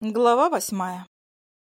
Глава восьмая.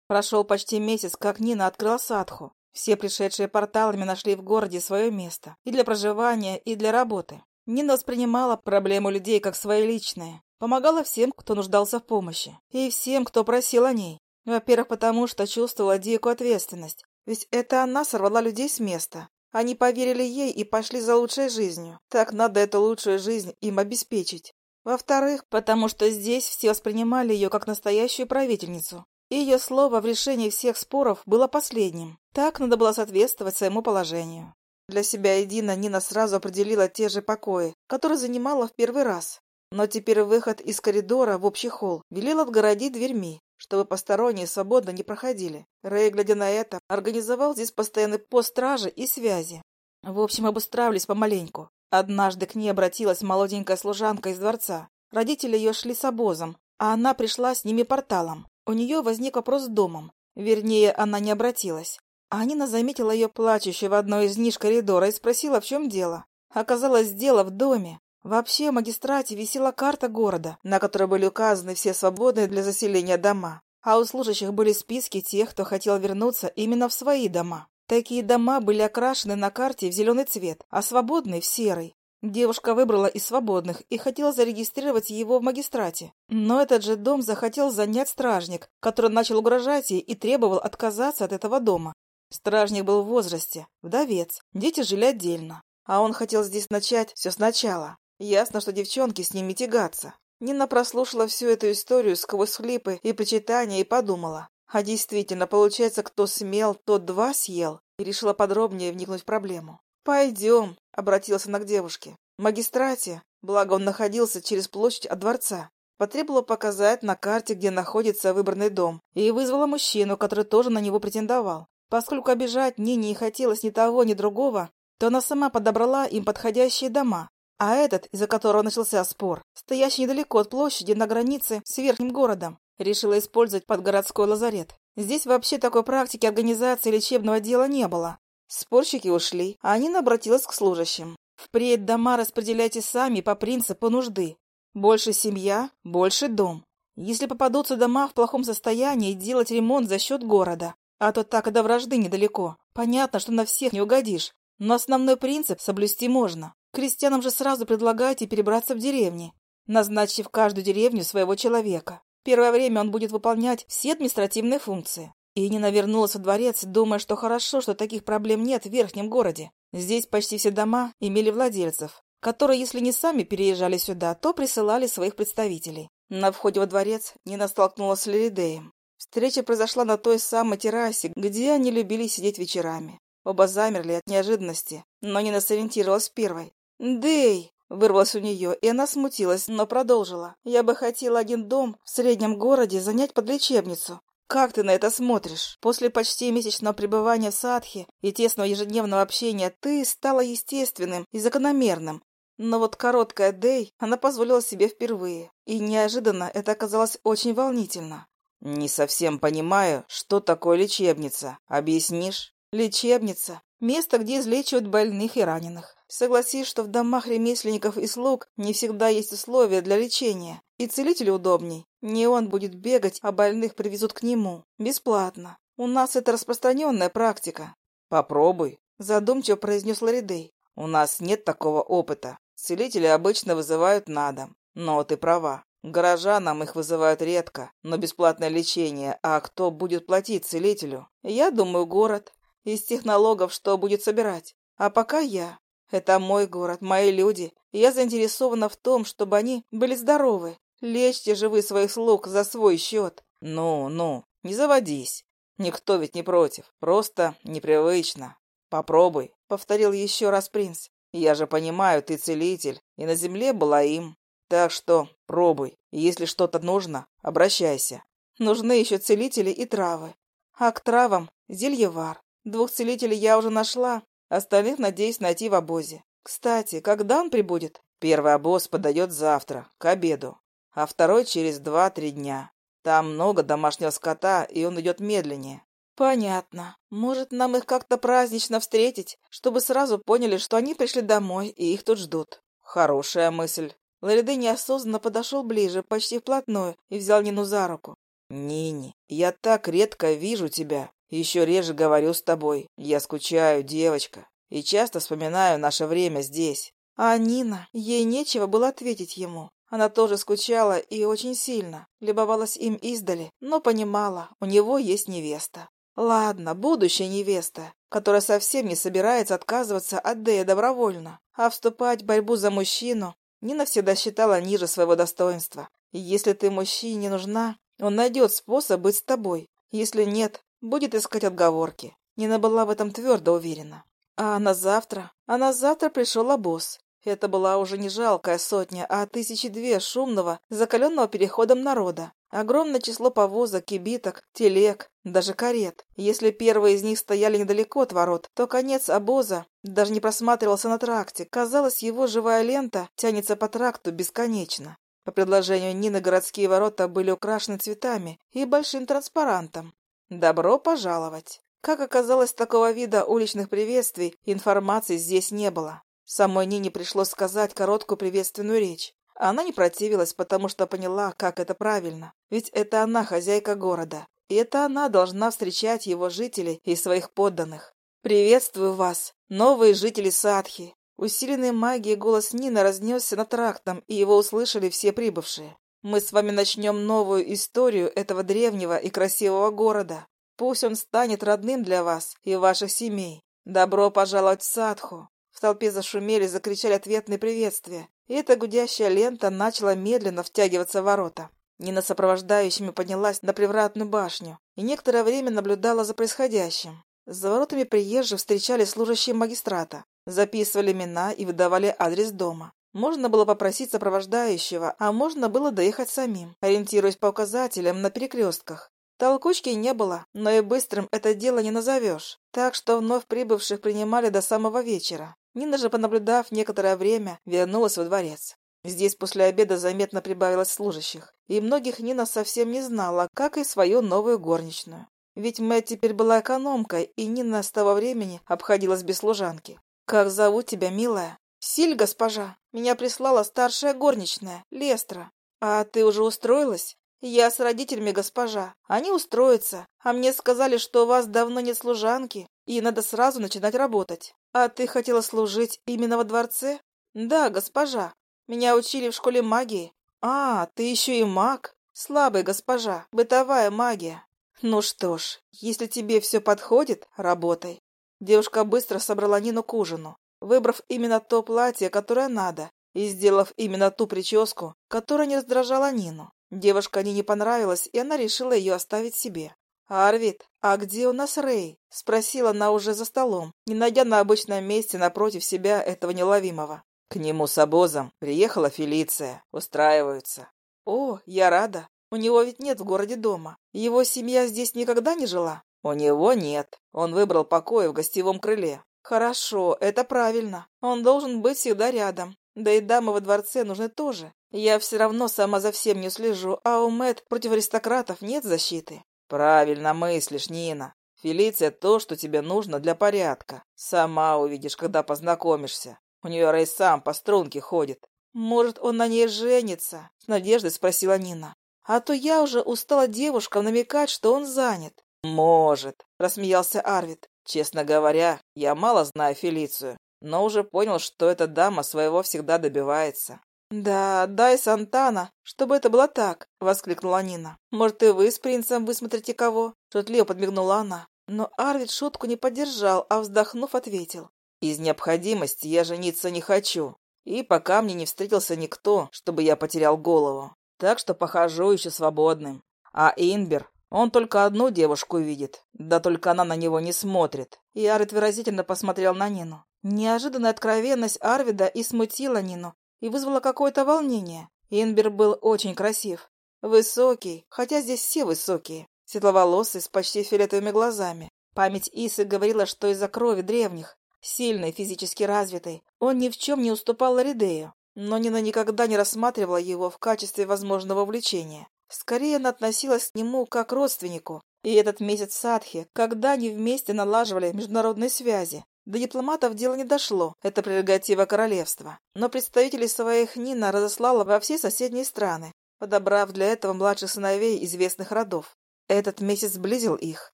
Прошел почти месяц, как Нина открыла садху. Все пришедшие порталами нашли в городе свое место и для проживания, и для работы. Нина воспринимала проблему людей как свои личные, помогала всем, кто нуждался в помощи, и всем, кто просил о ней. Во-первых, потому что чувствовала дикую ответственность, ведь это она сорвала людей с места. Они поверили ей и пошли за лучшей жизнью. Так надо эту лучшую жизнь им обеспечить. Во-вторых, потому что здесь все воспринимали ее как настоящую правительницу. И ее слово в решении всех споров было последним. Так надо было соответствовать своему положению. Для себя Едина Нина сразу определила те же покои, которые занимала в первый раз. Но теперь выход из коридора в общий холл велел отгородить дверьми, чтобы посторонние свободно не проходили. Рэй, глядя на это, организовал здесь постоянный пост стражи и связи. В общем, обустраивались помаленьку. Однажды к ней обратилась молоденькая служанка из дворца. Родители ее шли с обозом, а она пришла с ними порталом. У нее возник вопрос с домом. Вернее, она не обратилась. А Нина заметила ее плачущей в одной из ниш коридора и спросила, в чем дело. Оказалось, дело в доме. Вообще в магистрате висела карта города, на которой были указаны все свободные для заселения дома. А у служащих были списки тех, кто хотел вернуться именно в свои дома. Такие дома были окрашены на карте в зеленый цвет, а свободные — в серый. Девушка выбрала из свободных и хотела зарегистрировать его в магистрате. Но этот же дом захотел занять стражник, который начал угрожать ей и требовал отказаться от этого дома. Стражник был в возрасте, вдовец, дети жили отдельно. А он хотел здесь начать все сначала. Ясно, что девчонки с ними тягаться. Нина прослушала всю эту историю сквозь хлипы и почитания и подумала. А действительно, получается, кто смел, тот два съел, и решила подробнее вникнуть в проблему. «Пойдем», — обратился она к девушке. В магистрате, благо он находился через площадь от дворца, потребовала показать на карте, где находится выбранный дом, и вызвала мужчину, который тоже на него претендовал. Поскольку обижать Нине не хотелось ни того, ни другого, то она сама подобрала им подходящие дома, а этот, из-за которого начался спор, стоящий недалеко от площади на границе с верхним городом, Решила использовать под городской лазарет. Здесь вообще такой практики организации лечебного дела не было. Спорщики ушли, а Нина обратилась к служащим. Впредь дома распределяйте сами по принципу нужды. Больше семья, больше дом. Если попадутся дома в плохом состоянии, делать ремонт за счет города. А то так и до вражды недалеко. Понятно, что на всех не угодишь. Но основной принцип соблюсти можно. Крестьянам же сразу предлагайте перебраться в деревни, назначив каждую деревню своего человека. Первое время он будет выполнять все административные функции. И Нина вернулась во дворец, думая, что хорошо, что таких проблем нет в верхнем городе. Здесь почти все дома имели владельцев, которые, если не сами переезжали сюда, то присылали своих представителей. На входе во дворец Нина столкнулась с Леридеем. Встреча произошла на той самой террасе, где они любили сидеть вечерами. Оба замерли от неожиданности, но Нина сориентировалась первой. «Дэй!» Вырвалось у нее, и она смутилась, но продолжила. «Я бы хотела один дом в среднем городе занять под лечебницу. Как ты на это смотришь? После почти месячного пребывания в Садхе и тесного ежедневного общения ты стала естественным и закономерным. Но вот короткая Дэй она позволила себе впервые, и неожиданно это оказалось очень волнительно. «Не совсем понимаю, что такое лечебница. Объяснишь?» «Лечебница. Место, где излечивают больных и раненых. Согласись, что в домах ремесленников и слуг не всегда есть условия для лечения, и целителю удобней. Не он будет бегать, а больных привезут к нему. Бесплатно. У нас это распространенная практика. Попробуй, задумчиво произнес Ларидей. У нас нет такого опыта. Целители обычно вызывают на дом. Но ты права. Горожанам их вызывают редко, но бесплатное лечение. А кто будет платить целителю? Я думаю, город. Из тех налогов, что будет собирать. А пока я. Это мой город, мои люди, я заинтересована в том, чтобы они были здоровы. Лечьте же вы своих слуг за свой счет. Ну, ну, не заводись. Никто ведь не против, просто непривычно. Попробуй, — повторил еще раз принц. Я же понимаю, ты целитель, и на земле была им. Так что пробуй, если что-то нужно, обращайся. Нужны еще целители и травы. А к травам — зельевар. Двух целителей я уже нашла, Остальных надеюсь найти в обозе. Кстати, когда он прибудет? Первый обоз подойдет завтра, к обеду, а второй через два-три дня. Там много домашнего скота, и он идет медленнее. Понятно. Может, нам их как-то празднично встретить, чтобы сразу поняли, что они пришли домой, и их тут ждут. Хорошая мысль. Лариды неосознанно подошел ближе, почти вплотную, и взял Нину за руку. Нини, я так редко вижу тебя. Еще реже говорю с тобой. Я скучаю, девочка, и часто вспоминаю наше время здесь. А Нина, ей нечего было ответить ему. Она тоже скучала и очень сильно, любовалась им издали, но понимала, у него есть невеста. Ладно, будущая невеста, которая совсем не собирается отказываться от Дея добровольно, а вступать в борьбу за мужчину Нина всегда считала ниже своего достоинства. Если ты мужчине нужна, он найдет способ быть с тобой. Если нет, будет искать отговорки. Нина была в этом твердо уверена. А на завтра, а на завтра пришел обоз. Это была уже не жалкая сотня, а тысячи две шумного, закаленного переходом народа. Огромное число повозок, кибиток, телег, даже карет. Если первые из них стояли недалеко от ворот, то конец обоза даже не просматривался на тракте. Казалось, его живая лента тянется по тракту бесконечно. По предложению Нины городские ворота были украшены цветами и большим транспарантом. «Добро пожаловать!» Как оказалось, такого вида уличных приветствий информации здесь не было. Самой Нине пришлось сказать короткую приветственную речь. Она не противилась, потому что поняла, как это правильно. Ведь это она хозяйка города. И это она должна встречать его жителей и своих подданных. «Приветствую вас, новые жители Садхи!» Усиленный магией голос Нины разнесся над трактом, и его услышали все прибывшие. «Мы с вами начнем новую историю этого древнего и красивого города. Пусть он станет родным для вас и ваших семей. Добро пожаловать в Садху!» В толпе зашумели, закричали ответные приветствия, и эта гудящая лента начала медленно втягиваться в ворота. Нина сопровождающими поднялась на привратную башню и некоторое время наблюдала за происходящим. За воротами приезжих встречали служащие магистрата, записывали имена и выдавали адрес дома. Можно было попросить сопровождающего, а можно было доехать самим, ориентируясь по указателям на перекрестках. Толкучки не было, но и быстрым это дело не назовешь, так что вновь прибывших принимали до самого вечера. Нина же, понаблюдав некоторое время, вернулась во дворец. Здесь после обеда заметно прибавилось служащих, и многих Нина совсем не знала, как и свою новую горничную. Ведь Мэтт теперь была экономкой, и Нина с того времени обходилась без служанки. «Как зовут тебя, милая?» «Силь, госпожа. Меня прислала старшая горничная, Лестра. А ты уже устроилась?» «Я с родителями, госпожа. Они устроятся. А мне сказали, что у вас давно нет служанки, и надо сразу начинать работать. А ты хотела служить именно во дворце?» «Да, госпожа. Меня учили в школе магии». «А, ты еще и маг? Слабый, госпожа. Бытовая магия». «Ну что ж, если тебе все подходит, работай». Девушка быстро собрала Нину к ужину, выбрав именно то платье, которое надо, и сделав именно ту прическу, которая не раздражала Нину. Девушка не понравилась, и она решила ее оставить себе. «Арвид, а где у нас Рэй?» — спросила она уже за столом, не найдя на обычном месте напротив себя этого неловимого. К нему с обозом приехала Фелиция. Устраиваются. «О, я рада. У него ведь нет в городе дома. Его семья здесь никогда не жила?» «У него нет. Он выбрал покой в гостевом крыле». «Хорошо, это правильно. Он должен быть всегда рядом. Да и дамы во дворце нужны тоже. Я все равно сама за всем не слежу, а у Мэтт против аристократов нет защиты. Правильно мыслишь, Нина. Фелиция то, что тебе нужно для порядка. Сама увидишь, когда познакомишься. У нее Рэй сам по струнке ходит. Может, он на ней женится? С надеждой спросила Нина. А то я уже устала девушкам намекать, что он занят. Может, рассмеялся Арвид. Честно говоря, я мало знаю Фелицию но уже понял, что эта дама своего всегда добивается. «Да, дай Сантана, чтобы это было так!» — воскликнула Нина. «Может, и вы с принцем высмотрите кого?» — шутливо подмигнула она. Но Арвид шутку не поддержал, а вздохнув, ответил. «Из необходимости я жениться не хочу. И пока мне не встретился никто, чтобы я потерял голову. Так что похожу еще свободным. А Инбер, он только одну девушку видит, да только она на него не смотрит». И Арвид выразительно посмотрел на Нину. Неожиданная откровенность Арвида и смутила Нину, и вызвала какое-то волнение. Инбер был очень красив. Высокий, хотя здесь все высокие. Светловолосый, с почти фиолетовыми глазами. Память Исы говорила, что из-за крови древних, сильный, физически развитый, он ни в чем не уступал Лоридею. Но Нина никогда не рассматривала его в качестве возможного влечения. Скорее, она относилась к нему как к родственнику. И этот месяц Садхи, когда они вместе налаживали международные связи, до дипломатов дело не дошло, это прерогатива королевства. Но представителей своих Нина разослала во все соседние страны. подобрав для этого младших сыновей известных родов. Этот месяц сблизил их.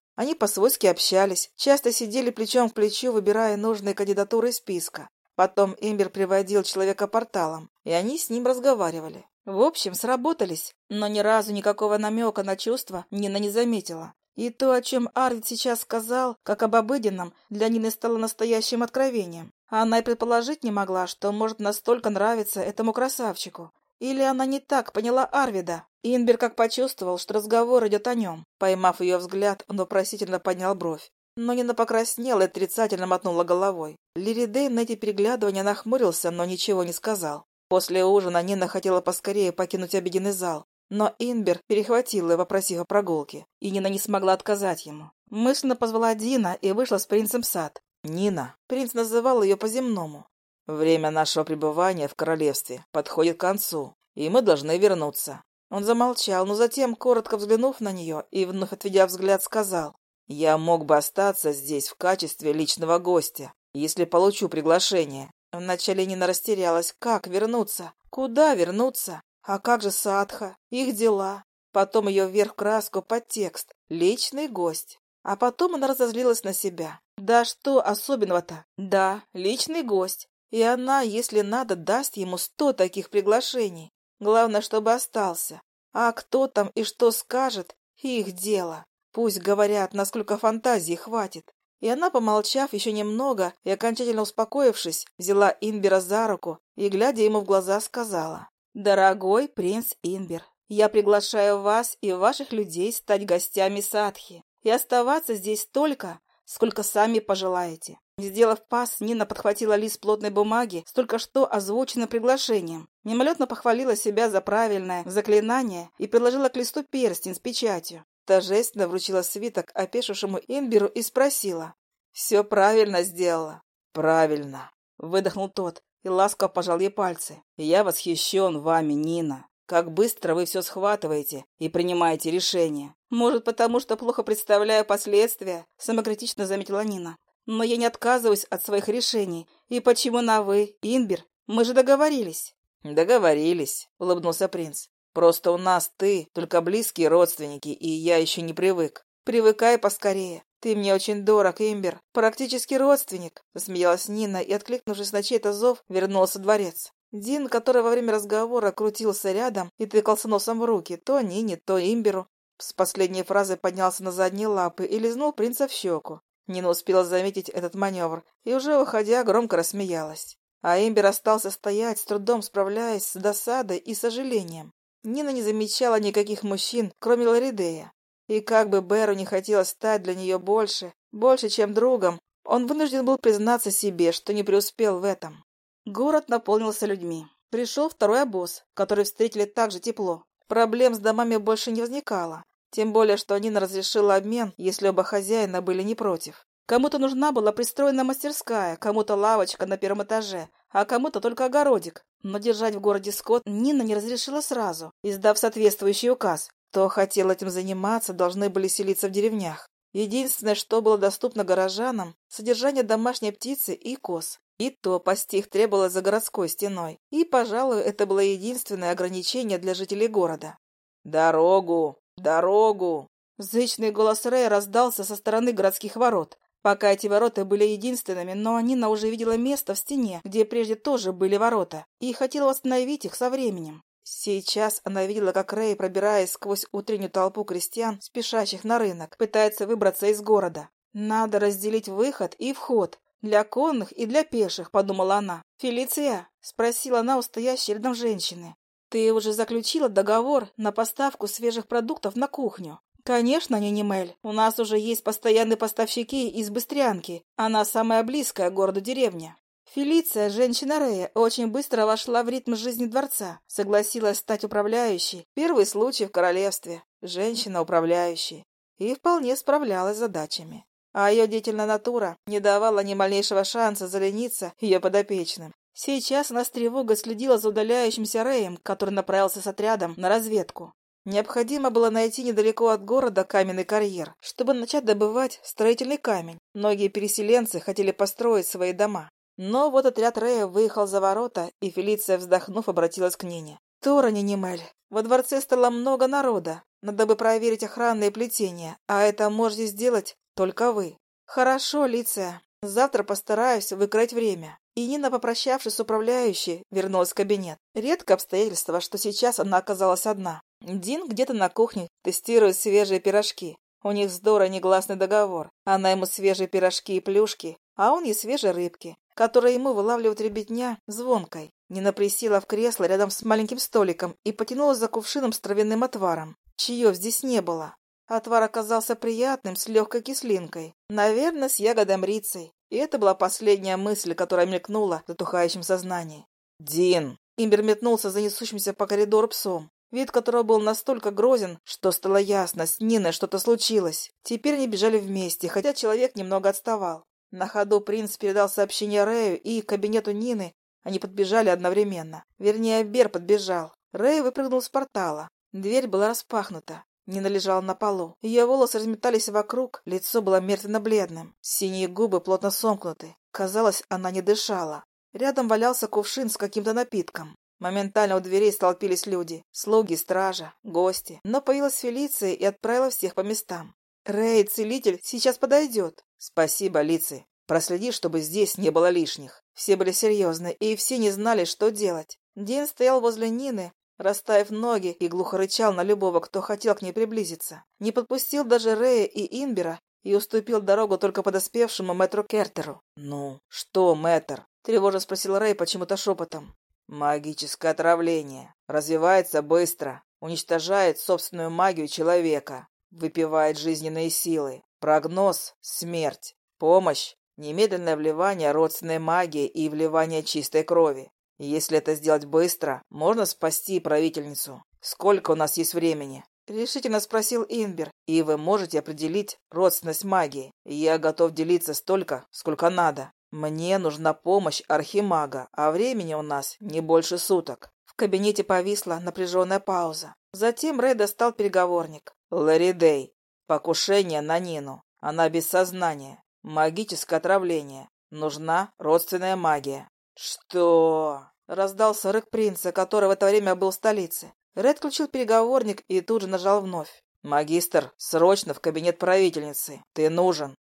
Они по-свойски общались, часто сидели плечом к плечу, выбирая нужные кандидатуры из списка. Потом Имбер приводил человека порталом, и они с ним разговаривали. В общем, сработались, но ни разу никакого намека на чувства Нина не заметила. И то, о чем Арвид сейчас сказал, как об обыденном, для Нины стало настоящим откровением. Она и предположить не могла, что может настолько нравиться этому красавчику. Или она не так поняла Арвида? Инбер как почувствовал, что разговор идет о нем. Поймав ее взгляд, он вопросительно поднял бровь. Но Нина покраснела и отрицательно мотнула головой. Лиридей на эти переглядывания нахмурился, но ничего не сказал. После ужина Нина хотела поскорее покинуть обеденный зал, но Инбер перехватил ее, попросив о прогулке, и Нина не смогла отказать ему. Мысленно позвала Дина и вышла с принцем в сад. Нина. Принц называл ее по-земному. Время нашего пребывания в королевстве подходит к концу, и мы должны вернуться. Он замолчал, но затем, коротко взглянув на нее и вновь отведя взгляд, сказал, «Я мог бы остаться здесь в качестве личного гостя, если получу приглашение». Вначале Нина растерялась. Как вернуться? Куда вернуться? А как же Садха? Их дела? Потом ее вверх краску под текст. Личный гость. А потом она разозлилась на себя. Да что особенного-то? Да, личный гость. И она, если надо, даст ему сто таких приглашений. Главное, чтобы остался. А кто там и что скажет, их дело. Пусть говорят, насколько фантазии хватит. И она, помолчав еще немного и окончательно успокоившись, взяла Инбера за руку и, глядя ему в глаза, сказала. «Дорогой принц Инбер, я приглашаю вас и ваших людей стать гостями Садхи и оставаться здесь столько, сколько сами пожелаете. Сделав пас, Нина подхватила лист плотной бумаги с только что озвученным приглашением, мимолетно похвалила себя за правильное заклинание и приложила к листу перстень с печатью. Торжественно вручила свиток опешившему Инберу и спросила. «Все правильно сделала?» «Правильно», — выдохнул тот и ласково пожал ей пальцы. «Я восхищен вами, Нина. Как быстро вы все схватываете и принимаете решения. Может, потому что плохо представляю последствия, самокритично заметила Нина. Но я не отказываюсь от своих решений. И почему на «вы», Инбер? Мы же договорились. Договорились, улыбнулся принц. Просто у нас ты, только близкие родственники, и я еще не привык. Привыкай поскорее. Ты мне очень дорог, Имбер. Практически родственник, засмеялась Нина и, откликнувшись на чей-то зов, вернулась во дворец. Дин, который во время разговора крутился рядом и тыкался носом в руки, то Нине, то Имберу, с последней фразой поднялся на задние лапы и лизнул принца в щеку. Нина успела заметить этот маневр и, уже выходя, громко рассмеялась. А Имбер остался стоять, с трудом справляясь с досадой и сожалением. Нина не замечала никаких мужчин, кроме Ларидея. И как бы Беру не хотелось стать для нее больше, больше, чем другом, он вынужден был признаться себе, что не преуспел в этом. Город наполнился людьми. Пришел второй обоз, который встретили так же тепло. Проблем с домами больше не возникало. Тем более, что Нина разрешила обмен, если оба хозяина были не против. Кому-то нужна была пристроена мастерская, кому-то лавочка на первом этаже, а кому-то только огородик. Но держать в городе скот Нина не разрешила сразу, издав соответствующий указ. Кто хотел этим заниматься, должны были селиться в деревнях. Единственное, что было доступно горожанам – содержание домашней птицы и коз. И то пасти их требовалось за городской стеной. И, пожалуй, это было единственное ограничение для жителей города. «Дорогу! Дорогу!» Зычный голос Рэя раздался со стороны городских ворот. Пока эти ворота были единственными, но Нина уже видела место в стене, где прежде тоже были ворота, и хотела восстановить их со временем. Сейчас она видела, как Рэй, пробираясь сквозь утреннюю толпу крестьян, спешащих на рынок, пытается выбраться из города. Надо разделить выход и вход, «Для конных и для пеших», — подумала она. «Фелиция?» — спросила она у стоящей рядом женщины. «Ты уже заключила договор на поставку свежих продуктов на кухню?» «Конечно, Нинемель. У нас уже есть постоянные поставщики из Быстрянки. Она самая близкая к городу деревня». Фелиция, женщина Рея, очень быстро вошла в ритм жизни дворца, согласилась стать управляющей. Первый случай в королевстве. Женщина-управляющая. И вполне справлялась с задачами а ее деятельная натура не давала ни малейшего шанса залениться ее подопечным. Сейчас она с тревогой следила за удаляющимся Рэем, который направился с отрядом на разведку. Необходимо было найти недалеко от города каменный карьер, чтобы начать добывать строительный камень. Многие переселенцы хотели построить свои дома. Но вот отряд Рэя выехал за ворота, и Фелиция, вздохнув, обратилась к Нине. «Тора, Нимель, во дворце стало много народа. Надо бы проверить охранные плетения, а это можете сделать только вы». «Хорошо, Лиция. Завтра постараюсь выкроить время». И Нина, попрощавшись с управляющей, вернулась в кабинет. Редко обстоятельство, что сейчас она оказалась одна. Дин где-то на кухне тестирует свежие пирожки. У них с Дорой негласный договор. Она ему свежие пирожки и плюшки, а он ей свежие рыбки, которые ему вылавливают ребятня звонкой. Нина присела в кресло рядом с маленьким столиком и потянулась за кувшином с травяным отваром. Чаев здесь не было. Отвар оказался приятным, с легкой кислинкой. Наверное, с ягодой мрицей. И это была последняя мысль, которая мелькнула в затухающем сознании. «Дин!» Имбер метнулся за несущимся по коридору псом, вид которого был настолько грозен, что стало ясно, с Ниной что-то случилось. Теперь они бежали вместе, хотя человек немного отставал. На ходу принц передал сообщение Рэю и кабинету Нины. Они подбежали одновременно. Вернее, Бер подбежал. Рэй выпрыгнул с портала. Дверь была распахнута. Нина лежала на полу. Ее волосы разметались вокруг, лицо было мертвенно-бледным. Синие губы плотно сомкнуты. Казалось, она не дышала. Рядом валялся кувшин с каким-то напитком. Моментально у дверей столпились люди. Слуги, стража, гости. Но появилась Фелиция и отправила всех по местам. «Рэй, целитель, сейчас подойдет». «Спасибо, Лици. Проследи, чтобы здесь не было лишних». Все были серьезны, и все не знали, что делать. Дин стоял возле Нины, расставив ноги и глухо рычал на любого, кто хотел к ней приблизиться. Не подпустил даже Рея и Инбера и уступил дорогу только подоспевшему мэтру Кертеру. «Ну, что, мэтр?» — тревожно спросил Рэй почему-то шепотом. «Магическое отравление. Развивается быстро. Уничтожает собственную магию человека. Выпивает жизненные силы. Прогноз — смерть. Помощь — немедленное вливание родственной магии и вливание чистой крови. Если это сделать быстро, можно спасти правительницу. Сколько у нас есть времени? Решительно спросил Инбер. И вы можете определить родственность магии. Я готов делиться столько, сколько надо. Мне нужна помощь архимага, а времени у нас не больше суток. В кабинете повисла напряженная пауза. Затем Рэй достал переговорник. Лэри Дэй. Покушение на Нину. Она без сознания. Магическое отравление. Нужна родственная магия. «Что?» — раздался рык принца, который в это время был в столице. Ред включил переговорник и тут же нажал вновь. «Магистр, срочно в кабинет правительницы. Ты нужен».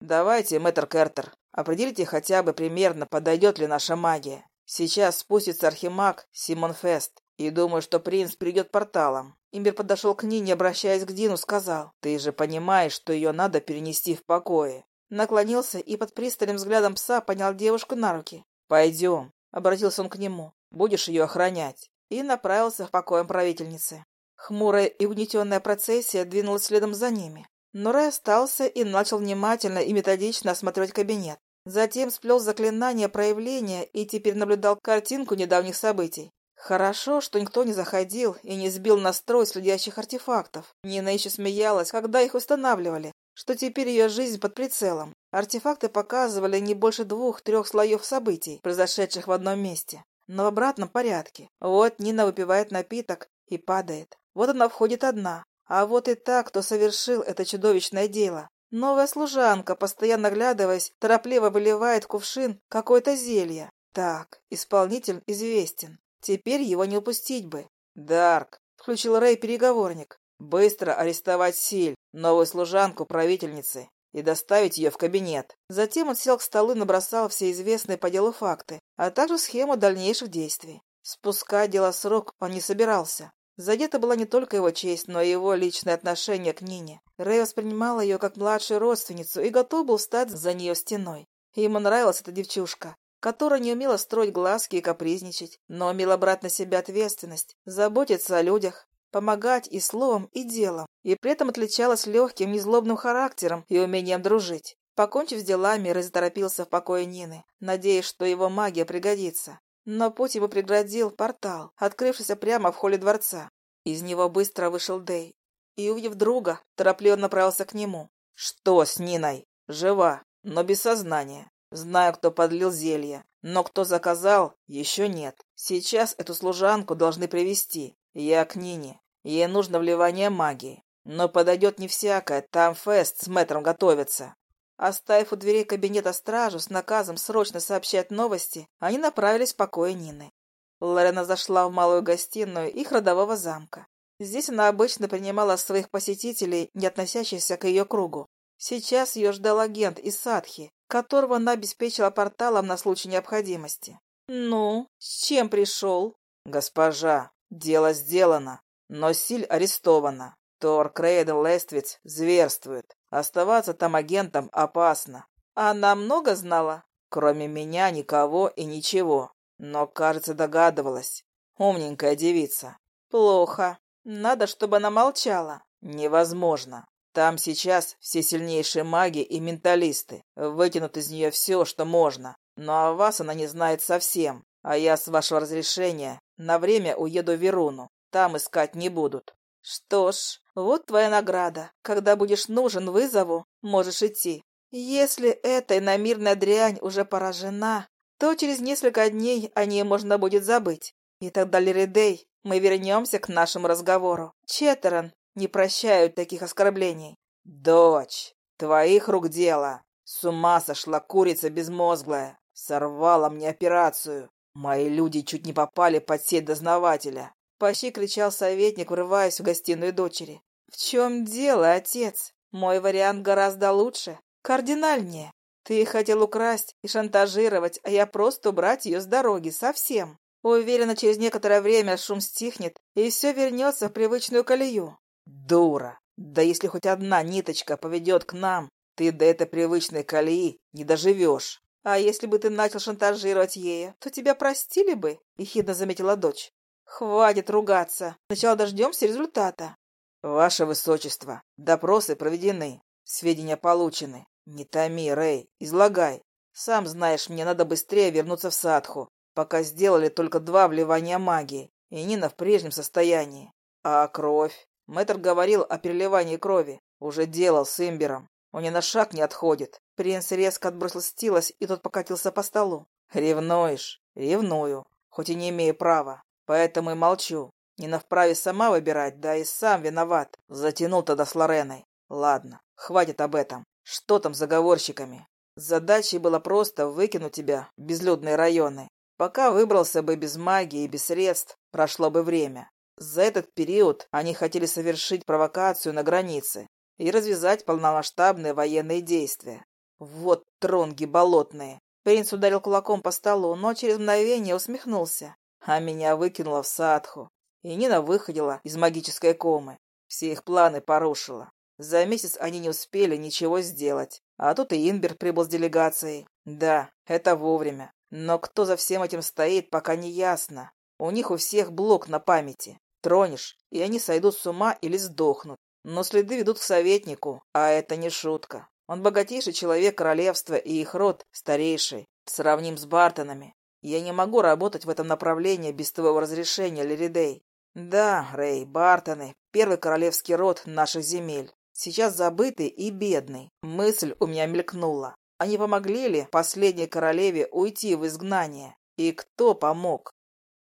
«Давайте, мэтр Кертер, определите хотя бы примерно, подойдет ли наша магия. Сейчас спустится архимаг Симон Фест, и думаю, что принц придет порталом». Имбер подошел к Нине, обращаясь к Дину, сказал, «Ты же понимаешь, что ее надо перенести в покое». Наклонился и под пристальным взглядом пса поднял девушку на руки. «Пойдем», — обратился он к нему, — «будешь ее охранять», и направился в покоем правительницы. Хмурая и угнетенная процессия двинулась следом за ними. Но Рэй остался и начал внимательно и методично осматривать кабинет. Затем сплел заклинание проявления и теперь наблюдал картинку недавних событий. Хорошо, что никто не заходил и не сбил настрой следящих артефактов. Нина еще смеялась, когда их устанавливали, что теперь ее жизнь под прицелом. Артефакты показывали не больше двух-трех слоев событий, произошедших в одном месте, но в обратном порядке. Вот Нина выпивает напиток и падает. Вот она входит одна. А вот и та, кто совершил это чудовищное дело. Новая служанка, постоянно глядываясь, торопливо выливает в кувшин какое-то зелье. Так, исполнитель известен. Теперь его не упустить бы. «Дарк», — включил Рэй переговорник. Быстро арестовать Силь, новую служанку правительницы, и доставить ее в кабинет. Затем он сел к столу и набросал все известные по делу факты, а также схему дальнейших действий. Спускать дело срок он не собирался. Задета была не только его честь, но и его личное отношение к Нине. Рэй воспринимал ее как младшую родственницу и готов был стать за нее стеной. Ему нравилась эта девчушка, которая не умела строить глазки и капризничать, но умела брать на себя ответственность, заботиться о людях, помогать и словом, и делом, и при этом отличалась легким, незлобным характером и умением дружить. Покончив с делами, разоторопился в покое Нины, надеясь, что его магия пригодится. Но путь ему преградил портал, открывшийся прямо в холле дворца. Из него быстро вышел Дэй и, увидев друга, торопливо направился к нему. «Что с Ниной? Жива, но без сознания. Знаю, кто подлил зелье, но кто заказал, еще нет. Сейчас эту служанку должны привести. Я к Нине. Ей нужно вливание магии. Но подойдет не всякое, там фест с мэтром готовится. Оставив у дверей кабинета стражу с наказом срочно сообщать новости, они направились в покое Нины. Лорена зашла в малую гостиную их родового замка. Здесь она обычно принимала своих посетителей, не относящихся к ее кругу. Сейчас ее ждал агент из Садхи, которого она обеспечила порталом на случай необходимости. «Ну, с чем пришел?» «Госпожа, дело сделано, но Силь арестована. Тор Крейден Лествиц зверствует. Оставаться там агентом опасно. Она много знала? Кроме меня никого и ничего. Но, кажется, догадывалась. Умненькая девица. Плохо. Надо, чтобы она молчала. Невозможно. Там сейчас все сильнейшие маги и менталисты. Вытянут из нее все, что можно. Но о вас она не знает совсем. А я, с вашего разрешения, на время уеду в Веруну. Там искать не будут. Что ж, вот твоя награда. Когда будешь нужен, вызову, можешь идти. Если эта иномирная дрянь уже поражена, то через несколько дней о ней можно будет забыть. И тогда, Лиридей, мы вернемся к нашему разговору. Четтерон не прощают таких оскорблений. Дочь, твоих рук дело. С ума сошла курица безмозглая. Сорвала мне операцию. Мои люди чуть не попали под сеть дознавателя. Почти кричал советник, врываясь в гостиную дочери. «В чем дело, отец? Мой вариант гораздо лучше, кардинальнее. Ты хотел украсть и шантажировать, а я просто убрать ее с дороги совсем. Уверена, через некоторое время шум стихнет, и все вернется в привычную колею». «Дура! Да если хоть одна ниточка поведет к нам, ты до этой привычной колеи не доживешь». «А если бы ты начал шантажировать ею, то тебя простили бы?» — ехидно заметила дочь. «Хватит ругаться. Сначала дождемся результата». «Ваше Высочество, допросы проведены, сведения получены. Не томи, Рэй, излагай. Сам знаешь, мне надо быстрее вернуться в Садху, пока сделали только два вливания магии, и Нина в прежнем состоянии. А кровь? Мэтр говорил о переливании крови. Уже делал с имбером. Он ни на шаг не отходит. Принц резко отбросил стилос, и тот покатился по столу. Ревнуешь? Ревную, хоть и не имею права. Поэтому и молчу. Нина вправе сама выбирать, да и сам виноват. Затянул тогда с Лореной. Ладно, хватит об этом. Что там с заговорщиками? Задачей было просто выкинуть тебя в безлюдные районы. Пока выбрался бы без магии и без средств, прошло бы время. За этот период они хотели совершить провокацию на границе и развязать полномасштабные военные действия. Вот тронги болотные. Принц ударил кулаком по столу, но через мгновение усмехнулся. А меня выкинуло в садху. И Нина выходила из магической комы. Все их планы порушила. За месяц они не успели ничего сделать. А тут и Инбер прибыл с делегацией. Да, это вовремя. Но кто за всем этим стоит, пока не ясно. У них у всех блок на памяти. Тронешь, и они сойдут с ума или сдохнут. Но следы ведут к советнику, а это не шутка. Он богатейший человек королевства, и их род старейший. Сравним с Бартонами. Я не могу работать в этом направлении без твоего разрешения, Лиридей. Да, Рэй, Бартоны, первый королевский род наших земель. Сейчас забытый и бедный. Мысль у меня мелькнула. Они помогли ли последней королеве уйти в изгнание? И кто помог?